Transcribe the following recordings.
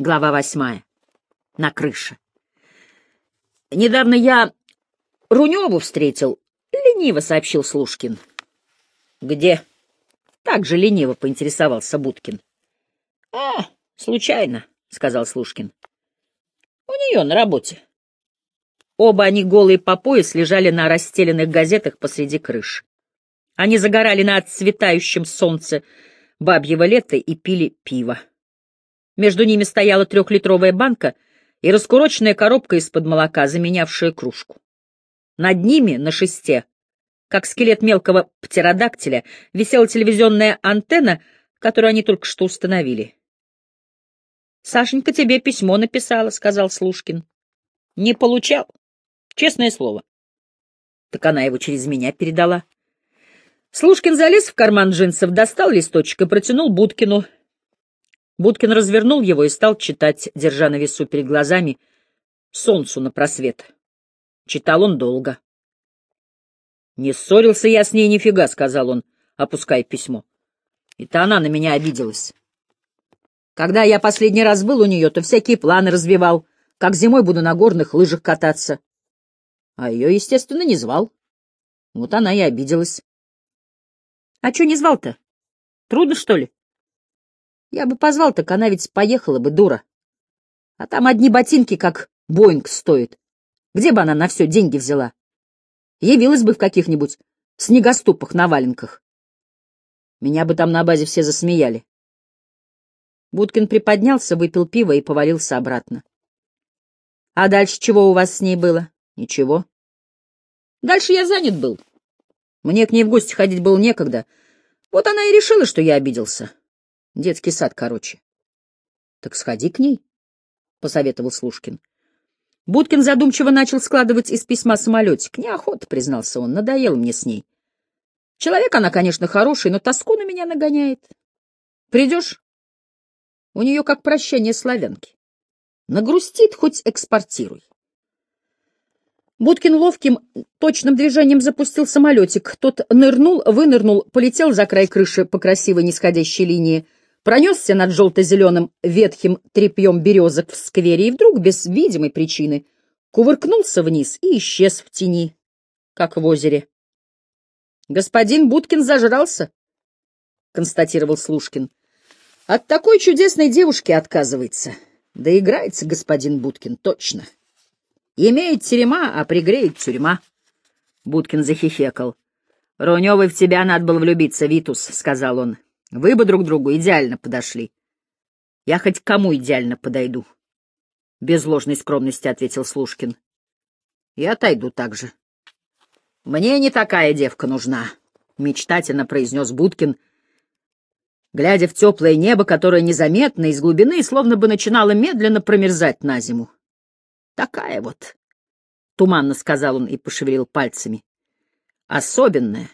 Глава восьмая. На крыше. Недавно я Руневу встретил, — лениво сообщил Слушкин. — Где? — так же лениво поинтересовался Будкин. — А, случайно, — сказал Слушкин. — У нее на работе. Оба они голые по пояс лежали на расстеленных газетах посреди крыш. Они загорали на отцветающем солнце бабьего лета и пили пиво. Между ними стояла трехлитровая банка и раскуроченная коробка из-под молока, заменявшая кружку. Над ними, на шесте, как скелет мелкого птеродактиля, висела телевизионная антенна, которую они только что установили. — Сашенька тебе письмо написала, — сказал Слушкин. — Не получал. Честное слово. Так она его через меня передала. Слушкин залез в карман джинсов, достал листочек и протянул Будкину — Будкин развернул его и стал читать, держа на весу перед глазами солнцу на просвет. Читал он долго. «Не ссорился я с ней нифига», — сказал он, опуская письмо. «Это она на меня обиделась. Когда я последний раз был у нее, то всякие планы развивал, как зимой буду на горных лыжах кататься. А ее, естественно, не звал. Вот она и обиделась. — А что не звал-то? Трудно, что ли? Я бы позвал, так она ведь поехала бы, дура. А там одни ботинки, как Боинг, стоят. Где бы она на все деньги взяла? Явилась бы в каких-нибудь снегоступах на валенках. Меня бы там на базе все засмеяли. Будкин приподнялся, выпил пиво и повалился обратно. — А дальше чего у вас с ней было? — Ничего. — Дальше я занят был. Мне к ней в гости ходить было некогда. Вот она и решила, что я обиделся. Детский сад, короче. — Так сходи к ней, — посоветовал Слушкин. Будкин задумчиво начал складывать из письма самолетик. Неохота, признался он, надоел мне с ней. Человек она, конечно, хороший, но тоску на меня нагоняет. Придешь? У нее как прощание славянки. Нагрустит, хоть экспортируй. Будкин ловким, точным движением запустил самолетик. Тот нырнул, вынырнул, полетел за край крыши по красивой нисходящей линии — пронесся над желто-зеленым ветхим тряпьем березок в сквере и вдруг, без видимой причины, кувыркнулся вниз и исчез в тени, как в озере. — Господин Будкин зажрался, — констатировал Слушкин. — От такой чудесной девушки отказывается. Да играется господин Будкин, точно. Имеет терема, а пригреет тюрьма. Будкин захихекал. — Руневой в тебя надо было влюбиться, Витус, — сказал он. Вы бы друг другу идеально подошли. Я хоть кому идеально подойду. Без ложной скромности ответил Слушкин. И отойду так же. Мне не такая девка нужна, мечтательно произнес Будкин, глядя в теплое небо, которое незаметно из глубины словно бы начинало медленно промерзать на зиму. Такая вот, туманно сказал он и пошевелил пальцами. Особенная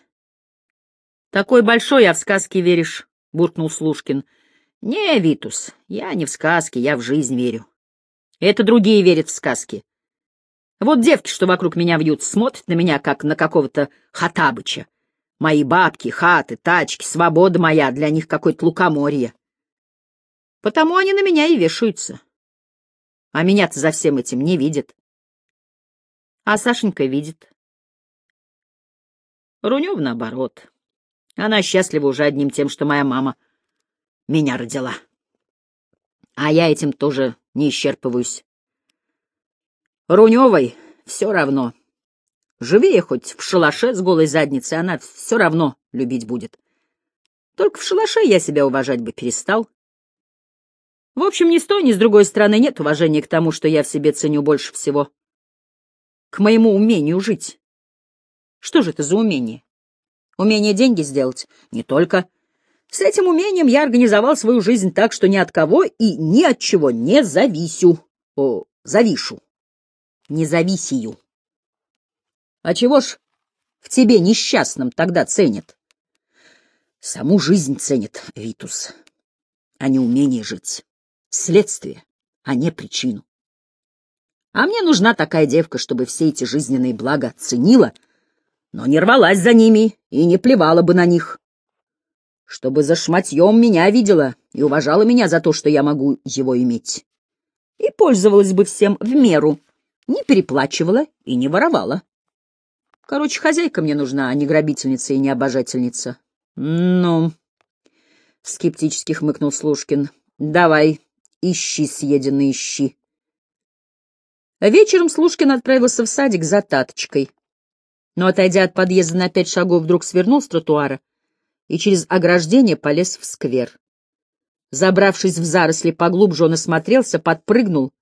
такой большой, а в сказки веришь, — буркнул Слушкин. — Не, Витус, я не в сказки, я в жизнь верю. Это другие верят в сказки. Вот девки, что вокруг меня вьют, смотрят на меня, как на какого-то хатабыча. Мои бабки, хаты, тачки, свобода моя для них какое-то лукоморье. Потому они на меня и вешаются. А меня-то за всем этим не видят. А Сашенька видит. Рунев наоборот. Она счастлива уже одним тем, что моя мама меня родила. А я этим тоже не исчерпываюсь. Руневой все равно. Живи я хоть в шалаше с голой задницей, она все равно любить будет. Только в шалаше я себя уважать бы перестал. В общем, ни с той, ни с другой стороны нет уважения к тому, что я в себе ценю больше всего. К моему умению жить. Что же это за умение? Умение деньги сделать? Не только. С этим умением я организовал свою жизнь так, что ни от кого и ни от чего не зависю. О, завишу. Не зависию. А чего ж в тебе несчастном тогда ценят? Саму жизнь ценит, Витус, а не умение жить. Следствие, а не причину. А мне нужна такая девка, чтобы все эти жизненные блага ценила — но не рвалась за ними и не плевала бы на них. Чтобы за шматьем меня видела и уважала меня за то, что я могу его иметь. и пользовалась бы всем в меру, не переплачивала и не воровала. Короче, хозяйка мне нужна, а не грабительница и не обожательница. — Ну, — скептически хмыкнул Слушкин, — давай, ищи, съеденный, ищи. Вечером Слушкин отправился в садик за таточкой. Но, отойдя от подъезда на пять шагов, вдруг свернул с тротуара и через ограждение полез в сквер. Забравшись в заросли поглубже, он осмотрелся, подпрыгнул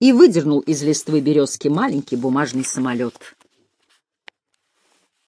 и выдернул из листвы березки маленький бумажный самолет.